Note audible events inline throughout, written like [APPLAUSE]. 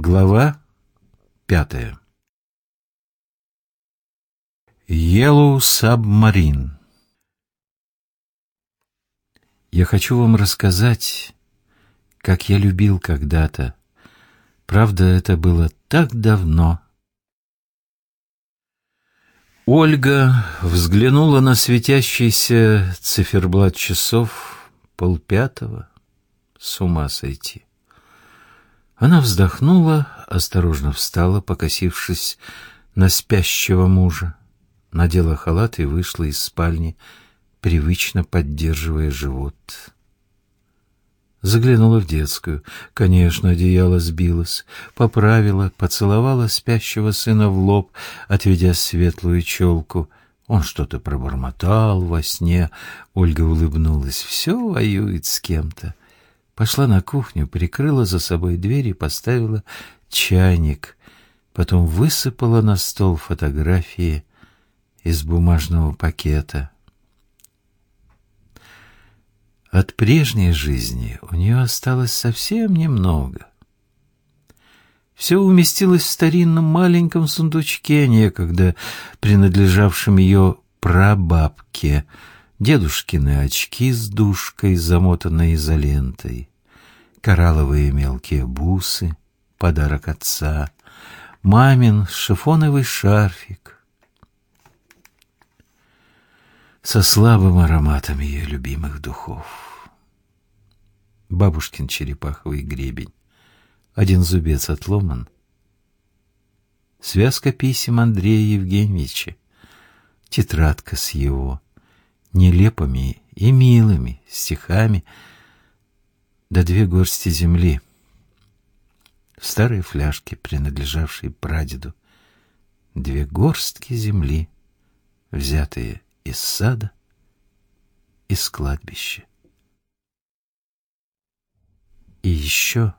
Глава пятая Yellow Submarine Я хочу вам рассказать, как я любил когда-то. Правда, это было так давно. Ольга взглянула на светящийся циферблат часов полпятого. С ума сойти. Она вздохнула, осторожно встала, покосившись на спящего мужа, надела халат и вышла из спальни, привычно поддерживая живот. Заглянула в детскую. Конечно, одеяло сбилось. Поправила, поцеловала спящего сына в лоб, отведя светлую челку. Он что-то пробормотал во сне. Ольга улыбнулась. Все воюет с кем-то. Пошла на кухню, прикрыла за собой дверь и поставила чайник. Потом высыпала на стол фотографии из бумажного пакета. От прежней жизни у нее осталось совсем немного. Все уместилось в старинном маленьком сундучке, некогда принадлежавшем ее прабабке — дедушкины очки с душкой, замотанной изолентой, коралловые мелкие бусы, подарок отца, мамин шифоновый шарфик. Со слабым ароматом ее любимых духов, бабушкин черепаховый гребень, один зубец отломан, связка писем Андрея Евгеньевича, тетрадка с его нелепыми и милыми стихами, да две горсти земли, старые фляжки, принадлежавшие прадеду, две горстки земли, взятые из сада, из кладбища. И еще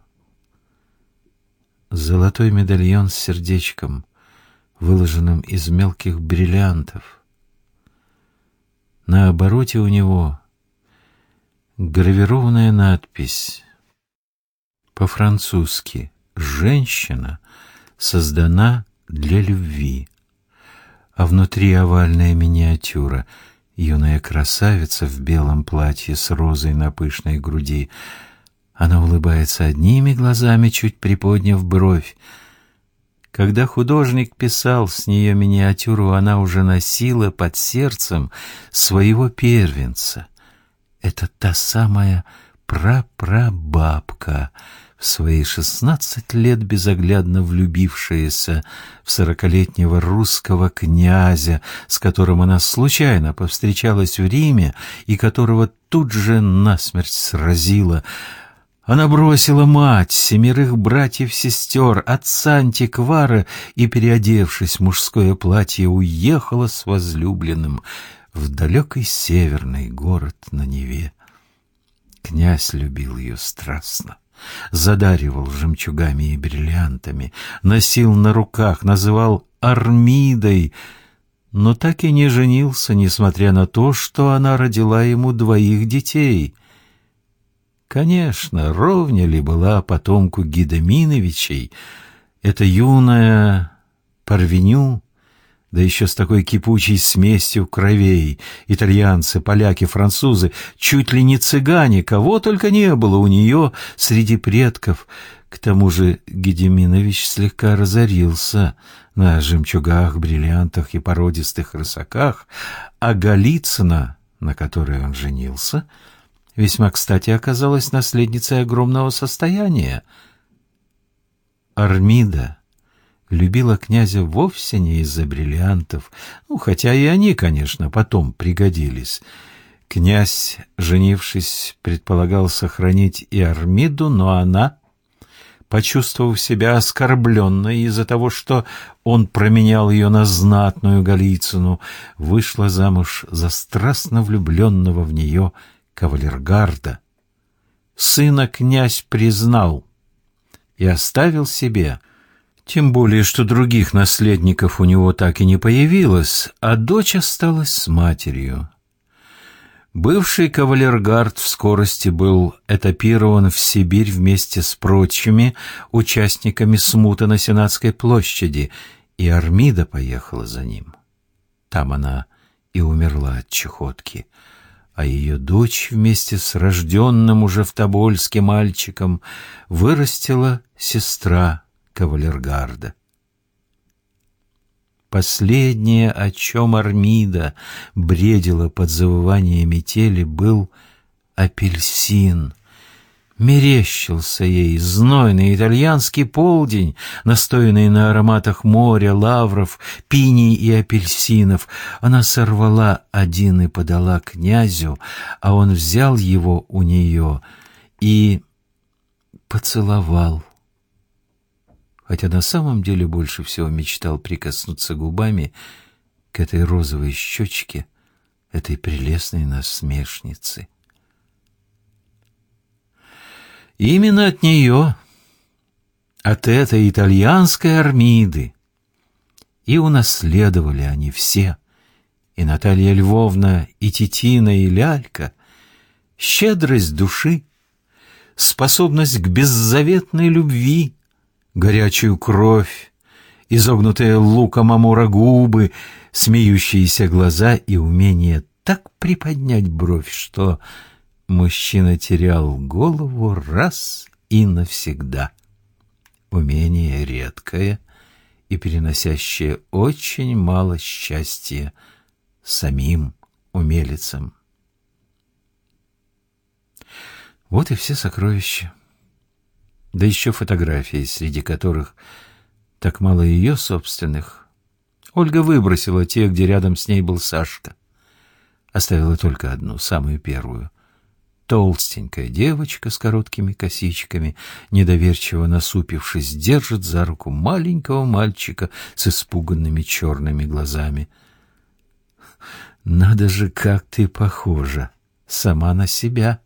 золотой медальон с сердечком, выложенным из мелких бриллиантов — на обороте у него гравированная надпись по-французски «Женщина создана для любви», а внутри овальная миниатюра — юная красавица в белом платье с розой на пышной груди. Она улыбается одними глазами, чуть приподняв бровь, когда художник писал с нее миниатюру, она уже носила под сердцем своего первенца. Это та самая прапрабабка, в свои шестнадцать лет безоглядно влюбившаяся в сорокалетнего русского князя, с которым она случайно повстречалась в Риме и которого тут же насмерть сразила — она бросила мать, семерых братьев-сестер, отца антиквара и, переодевшись в мужское платье, уехала с возлюбленным в далекий северный город на Неве. Князь любил ее страстно, задаривал жемчугами и бриллиантами, носил на руках, называл Армидой, но так и не женился, несмотря на то, что она родила ему двоих детей — Конечно, ровня ли была потомку Гидеминовичей, эта юная Парвеню, да еще с такой кипучей смесью кровей, итальянцы, поляки, французы, чуть ли не цыгане, кого только не было у нее среди предков. К тому же Гедеминович слегка разорился на жемчугах, бриллиантах и породистых рысаках, а Голицына, на которой он женился, — весьма кстати оказалась наследницей огромного состояния. Армида любила князя вовсе не из-за бриллиантов, ну, хотя и они, конечно, потом пригодились. Князь, женившись, предполагал сохранить и Армиду, но она, почувствовав себя оскорбленной из-за того, что он променял ее на знатную Голицыну, вышла замуж за страстно влюбленного в нее кавалергарда, сына князь признал и оставил себе, тем более, что других наследников у него так и не появилось, а дочь осталась с матерью. Бывший кавалергард в скорости был этапирован в Сибирь вместе с прочими участниками смуты на Сенатской площади, и Армида поехала за ним. Там она и умерла от чехотки, а ее дочь вместе с рожденным уже в Тобольске мальчиком вырастила сестра кавалергарда. Последнее, о чем Армида бредила под завывание метели, был апельсин. Мерещился ей знойный итальянский полдень, настоянный на ароматах моря, лавров, пиней и апельсинов. Она сорвала один и подала князю, а он взял его у нее и поцеловал хотя на самом деле больше всего мечтал прикоснуться губами к этой розовой щечке, этой прелестной насмешницы. именно от нее, от этой итальянской армиды, и унаследовали они все, и Наталья Львовна, и Титина, и Лялька, щедрость души, способность к беззаветной любви, горячую кровь, изогнутые луком амура губы, смеющиеся глаза и умение так приподнять бровь, что мужчина терял голову раз и навсегда. Умение редкое и переносящее очень мало счастья самим умелицам. Вот и все сокровища да еще фотографии, среди которых так мало ее собственных. Ольга выбросила те, где рядом с ней был Сашка. Оставила только одну, самую первую. Толстенькая девочка с короткими косичками, недоверчиво насупившись, держит за руку маленького мальчика с испуганными черными глазами. «Надо же, как ты похожа! Сама на себя!»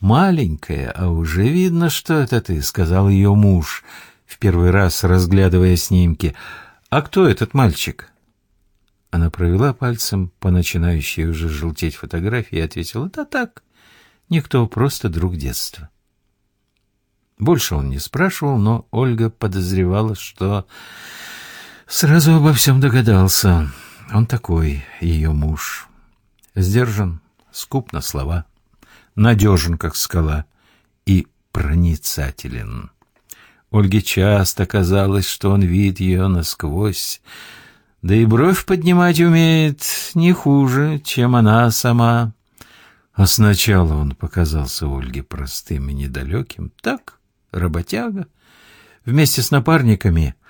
Маленькая, а уже видно, что это ты», — сказал ее муж, в первый раз разглядывая снимки. «А кто этот мальчик?» Она провела пальцем по начинающей уже желтеть фотографии и ответила, «Да так, никто, просто друг детства». Больше он не спрашивал, но Ольга подозревала, что сразу обо всем догадался. Он такой, ее муж. Сдержан, скуп на слова надежен, как скала, и проницателен. Ольге часто казалось, что он видит ее насквозь, да и бровь поднимать умеет не хуже, чем она сама. А сначала он показался Ольге простым и недалеким, так, работяга, вместе с напарниками —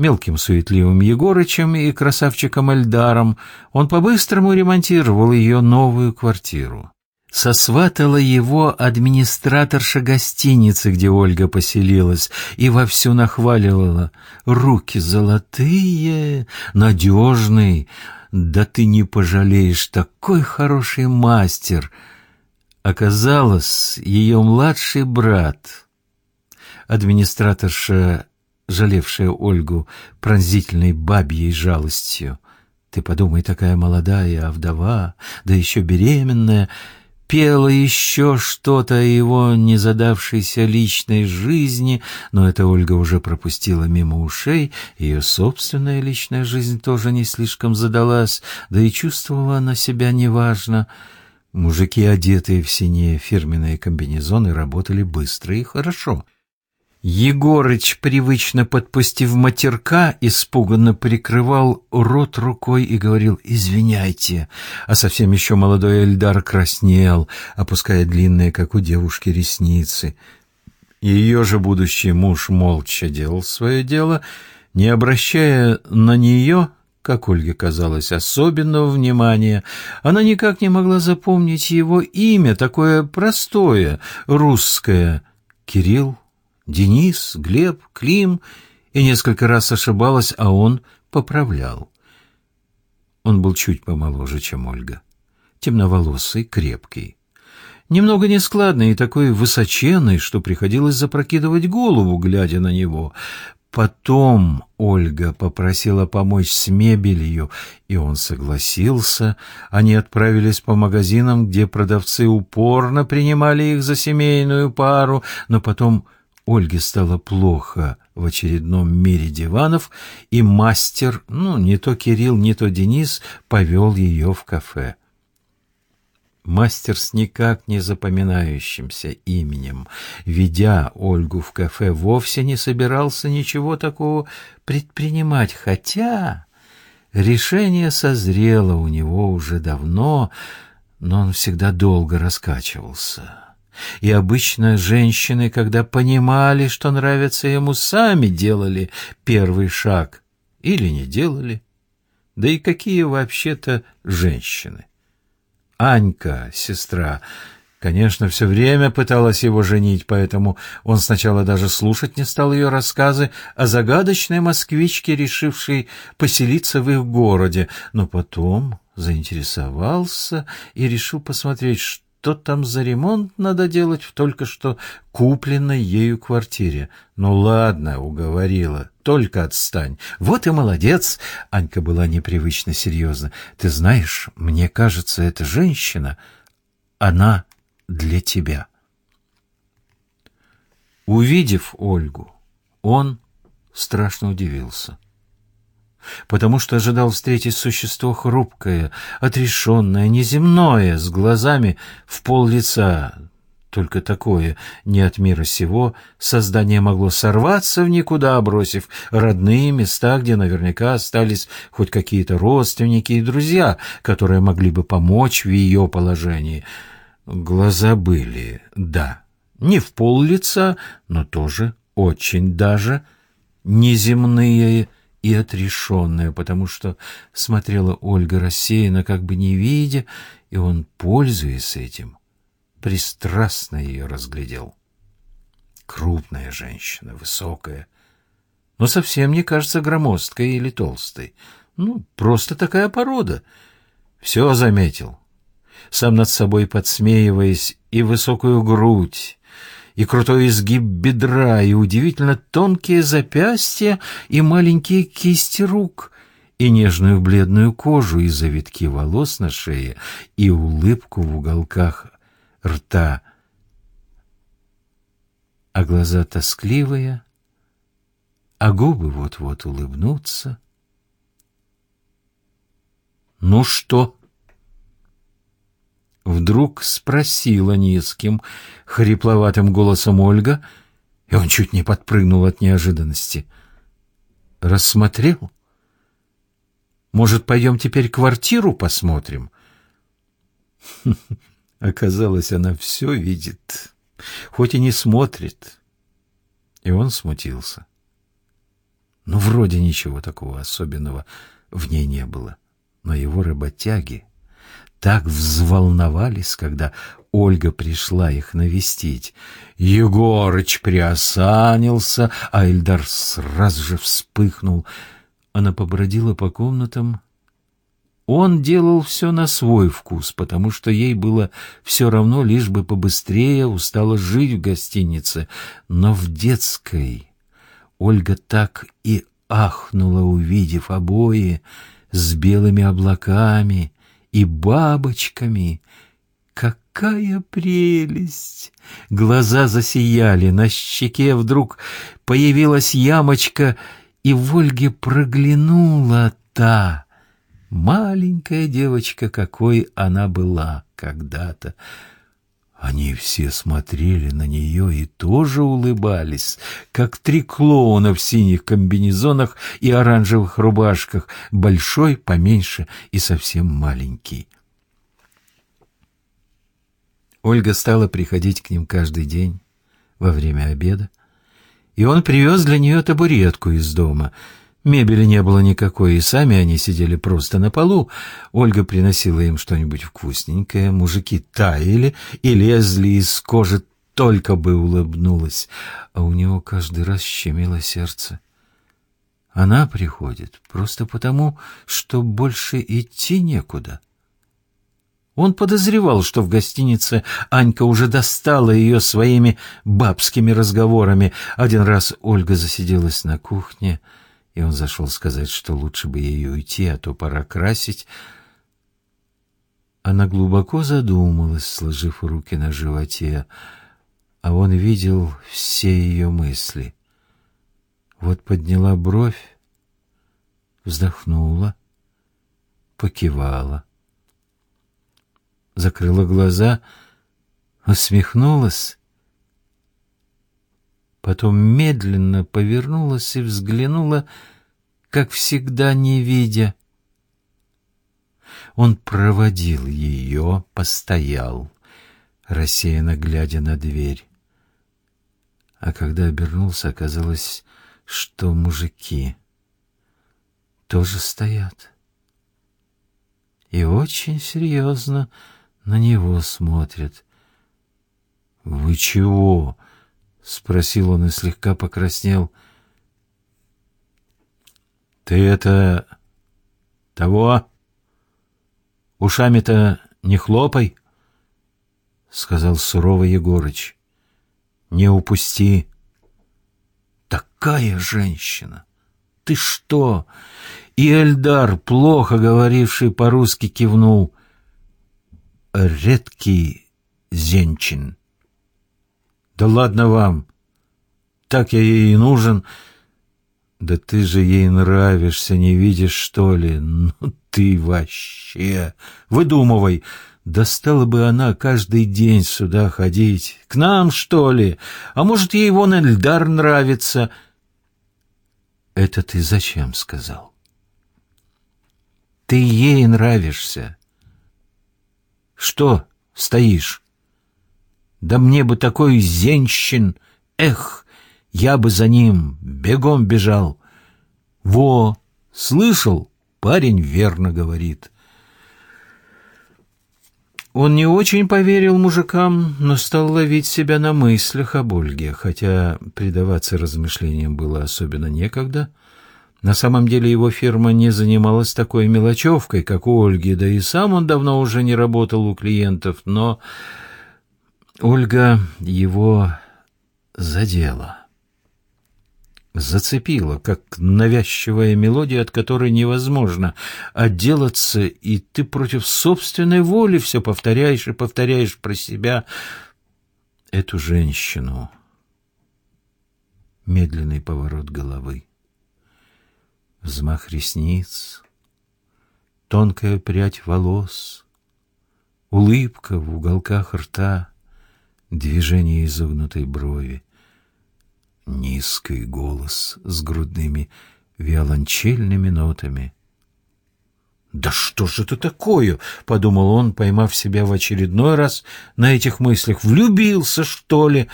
мелким суетливым Егорычем и красавчиком Эльдаром, он по-быстрому ремонтировал ее новую квартиру сосватала его администраторша гостиницы, где Ольга поселилась, и вовсю нахваливала. «Руки золотые, надежный, да ты не пожалеешь, такой хороший мастер!» Оказалось, ее младший брат, администраторша, жалевшая Ольгу пронзительной бабьей жалостью. «Ты подумай, такая молодая, а вдова, да еще беременная!» Пела еще что-то о его незадавшейся личной жизни, но это Ольга уже пропустила мимо ушей, ее собственная личная жизнь тоже не слишком задалась, да и чувствовала она себя неважно. Мужики, одетые в синие фирменные комбинезоны, работали быстро и хорошо — Егорыч, привычно подпустив матерка, испуганно прикрывал рот рукой и говорил «Извиняйте», а совсем еще молодой Эльдар краснел, опуская длинные, как у девушки, ресницы. Ее же будущий муж молча делал свое дело, не обращая на нее, как Ольге казалось, особенного внимания. Она никак не могла запомнить его имя, такое простое, русское — Кирилл Денис, Глеб, Клим, и несколько раз ошибалась, а он поправлял. Он был чуть помоложе, чем Ольга. Темноволосый, крепкий. Немного нескладный и такой высоченный, что приходилось запрокидывать голову, глядя на него. Потом Ольга попросила помочь с мебелью, и он согласился. Они отправились по магазинам, где продавцы упорно принимали их за семейную пару, но потом Ольге стало плохо в очередном мире диванов, и мастер, ну, не то Кирилл, не то Денис, повел ее в кафе. Мастер с никак не запоминающимся именем, ведя Ольгу в кафе, вовсе не собирался ничего такого предпринимать, хотя решение созрело у него уже давно, но он всегда долго раскачивался. И обычно женщины, когда понимали, что нравится ему, сами делали первый шаг или не делали. Да и какие вообще-то женщины? Анька, сестра, конечно, все время пыталась его женить, поэтому он сначала даже слушать не стал ее рассказы о загадочной москвичке, решившей поселиться в их городе, но потом заинтересовался и решил посмотреть, что там за ремонт надо делать в только что купленной ею квартире. Ну ладно, уговорила, только отстань. Вот и молодец. Анька была непривычно серьезна. Ты знаешь, мне кажется, эта женщина, она для тебя. Увидев Ольгу, он страшно удивился потому что ожидал встретить существо хрупкое, отрешенное, неземное, с глазами в пол лица. Только такое, не от мира сего, создание могло сорваться в никуда, бросив родные места, где наверняка остались хоть какие-то родственники и друзья, которые могли бы помочь в ее положении. Глаза были, да, не в пол лица, но тоже очень даже неземные и отрешенная, потому что смотрела Ольга рассеянно, как бы не видя, и он, пользуясь этим, пристрастно ее разглядел. Крупная женщина, высокая, но совсем не кажется громоздкой или толстой. Ну, просто такая порода. Все заметил. Сам над собой подсмеиваясь, и высокую грудь, и крутой изгиб бедра, и удивительно тонкие запястья, и маленькие кисти рук, и нежную бледную кожу, и завитки волос на шее, и улыбку в уголках рта. А глаза тоскливые, а губы вот-вот улыбнутся. «Ну что?» Вдруг спросила низким, хрипловатым голосом Ольга, и он чуть не подпрыгнул от неожиданности. «Рассмотрел? Может, пойдем теперь квартиру посмотрим?» [LAUGHS] Оказалось, она все видит, хоть и не смотрит. И он смутился. Ну, вроде ничего такого особенного в ней не было, но его работяги так взволновались, когда Ольга пришла их навестить. Егорыч приосанился, а Эльдар сразу же вспыхнул. Она побродила по комнатам. Он делал все на свой вкус, потому что ей было все равно, лишь бы побыстрее устала жить в гостинице. Но в детской Ольга так и ахнула, увидев обои с белыми облаками, и бабочками. Какая прелесть! Глаза засияли, на щеке вдруг появилась ямочка, и в Ольге проглянула та маленькая девочка, какой она была когда-то. Они все смотрели на нее и тоже улыбались, как три клоуна в синих комбинезонах и оранжевых рубашках, большой, поменьше и совсем маленький. Ольга стала приходить к ним каждый день во время обеда, и он привез для нее табуретку из дома — Мебели не было никакой, и сами они сидели просто на полу. Ольга приносила им что-нибудь вкусненькое, мужики таяли и лезли из кожи, только бы улыбнулась, а у него каждый раз щемило сердце. Она приходит просто потому, что больше идти некуда. Он подозревал, что в гостинице Анька уже достала ее своими бабскими разговорами. Один раз Ольга засиделась на кухне, и он зашел сказать, что лучше бы ей уйти, а то пора красить. Она глубоко задумалась, сложив руки на животе, а он видел все ее мысли. Вот подняла бровь, вздохнула, покивала закрыла глаза, усмехнулась, потом медленно повернулась и взглянула, как всегда не видя. Он проводил ее, постоял, рассеянно глядя на дверь. А когда обернулся, оказалось, что мужики тоже стоят. И очень серьезно на него смотрят. «Вы чего?» — спросил он и слегка покраснел. «Ты это... того? Ушами-то не хлопай!» — сказал сурово Егорыч. «Не упусти!» «Такая женщина! Ты что?» И Эльдар, плохо говоривший по-русски, кивнул редкий зенчин. Да ладно вам, так я ей и нужен. Да ты же ей нравишься, не видишь, что ли? Ну ты вообще, выдумывай. Да стала бы она каждый день сюда ходить. К нам, что ли? А может, ей вон Эльдар нравится? Это ты зачем сказал? Ты ей нравишься. Что стоишь? Да мне бы такой зенщин! Эх, я бы за ним бегом бежал. Во, слышал? Парень верно говорит. Он не очень поверил мужикам, но стал ловить себя на мыслях об Ольге, хотя предаваться размышлениям было особенно некогда — на самом деле его фирма не занималась такой мелочевкой, как у Ольги, да и сам он давно уже не работал у клиентов, но Ольга его задела. Зацепила, как навязчивая мелодия, от которой невозможно отделаться, и ты против собственной воли все повторяешь и повторяешь про себя эту женщину. Медленный поворот головы взмах ресниц, тонкая прядь волос, улыбка в уголках рта, движение изогнутой брови, низкий голос с грудными виолончельными нотами. «Да что же это такое?» — подумал он, поймав себя в очередной раз на этих мыслях. «Влюбился, что ли?»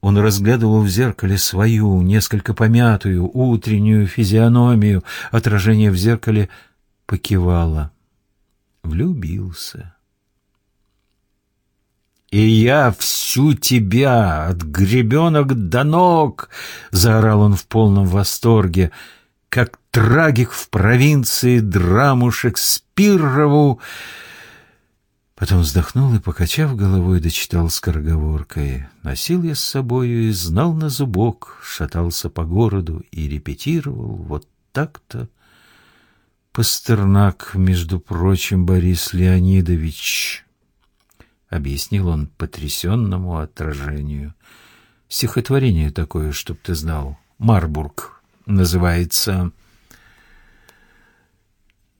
Он разглядывал в зеркале свою, несколько помятую, утреннюю физиономию. Отражение в зеркале покивало. Влюбился. «И я всю тебя, от гребенок до ног!» — заорал он в полном восторге, как трагик в провинции драму Шекспирову, Потом вздохнул и, покачав головой, дочитал скороговоркой. Носил я с собою и знал на зубок, шатался по городу и репетировал вот так-то. Пастернак, между прочим, Борис Леонидович, объяснил он потрясенному отражению. Стихотворение такое, чтоб ты знал. Марбург называется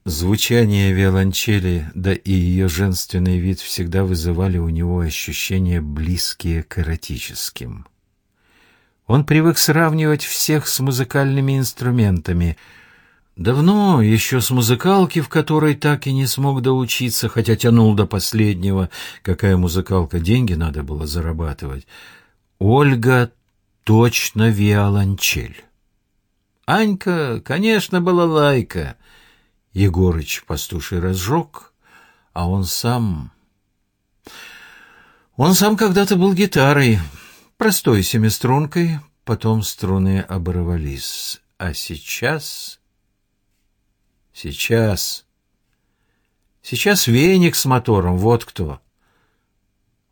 Звучание виолончели, да и ее женственный вид всегда вызывали у него ощущения, близкие к эротическим. Он привык сравнивать всех с музыкальными инструментами. Давно, еще с музыкалки, в которой так и не смог доучиться, хотя тянул до последнего, какая музыкалка, деньги надо было зарабатывать. Ольга точно виолончель. Анька, конечно, была лайка — Егорыч пастуший разжег, а он сам... Он сам когда-то был гитарой, простой семистрункой, потом струны оборвались. А сейчас... Сейчас... Сейчас веник с мотором, вот кто.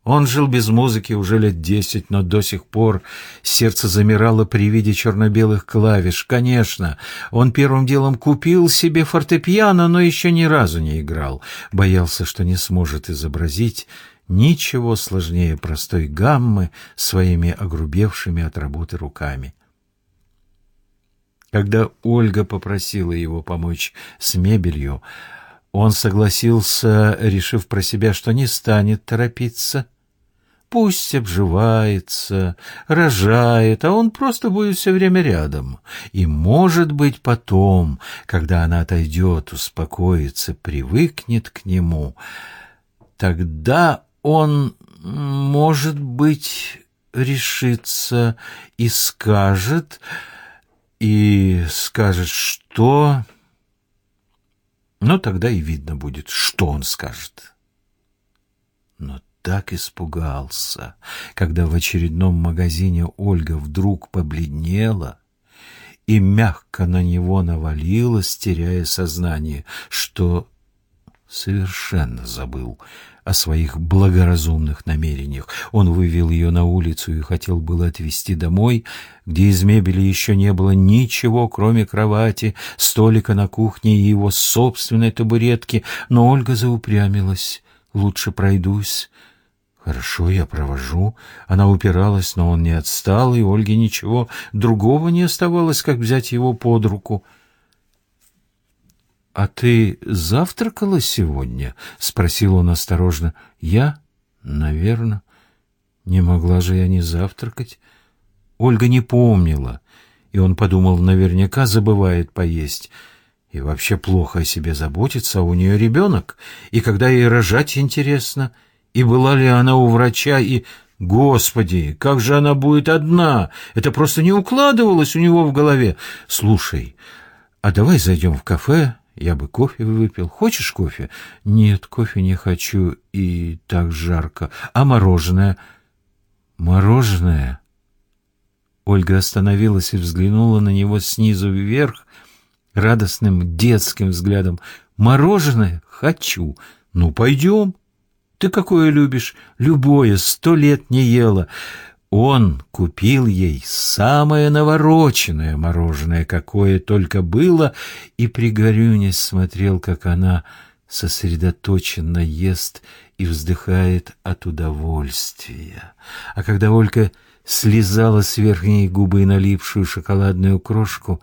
Он жил без музыки уже лет десять, но до сих пор сердце замирало при виде черно-белых клавиш. Конечно, он первым делом купил себе фортепиано, но еще ни разу не играл. Боялся, что не сможет изобразить ничего сложнее простой гаммы своими огрубевшими от работы руками. Когда Ольга попросила его помочь с мебелью, он согласился, решив про себя, что не станет торопиться. Пусть обживается, рожает, а он просто будет все время рядом. И, может быть, потом, когда она отойдет, успокоится, привыкнет к нему, тогда он, может быть, решится и скажет, и скажет, что... Но тогда и видно будет, что он скажет. Но так испугался, когда в очередном магазине Ольга вдруг побледнела и мягко на него навалилась, теряя сознание, что совершенно забыл о своих благоразумных намерениях. Он вывел ее на улицу и хотел было отвезти домой, где из мебели еще не было ничего, кроме кровати, столика на кухне и его собственной табуретки, но Ольга заупрямилась. «Лучше пройдусь». «Хорошо, я провожу». Она упиралась, но он не отстал, и Ольге ничего другого не оставалось, как взять его под руку — «А ты завтракала сегодня?» — спросил он осторожно. «Я? Наверное. Не могла же я не завтракать». Ольга не помнила, и он подумал, наверняка забывает поесть. И вообще плохо о себе заботиться, а у нее ребенок, и когда ей рожать интересно, и была ли она у врача, и... Господи, как же она будет одна? Это просто не укладывалось у него в голове. Слушай, а давай зайдем в кафе, я бы кофе выпил. Хочешь кофе? Нет, кофе не хочу, и так жарко. А мороженое? Мороженое? Ольга остановилась и взглянула на него снизу вверх радостным детским взглядом. Мороженое? Хочу. Ну, пойдем. Ты какое любишь? Любое, сто лет не ела. Он купил ей самое навороченное мороженое, какое только было, и пригорюнясь смотрел, как она сосредоточенно ест и вздыхает от удовольствия. А когда Олька слезала с верхней губы налипшую шоколадную крошку,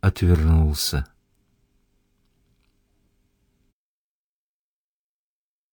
отвернулся.